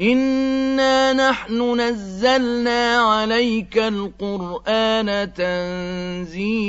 إِنَّا نَحْنُ نَزَّلْنَا عَلَيْكَ الْقُرْآنَ تَنزِيلًا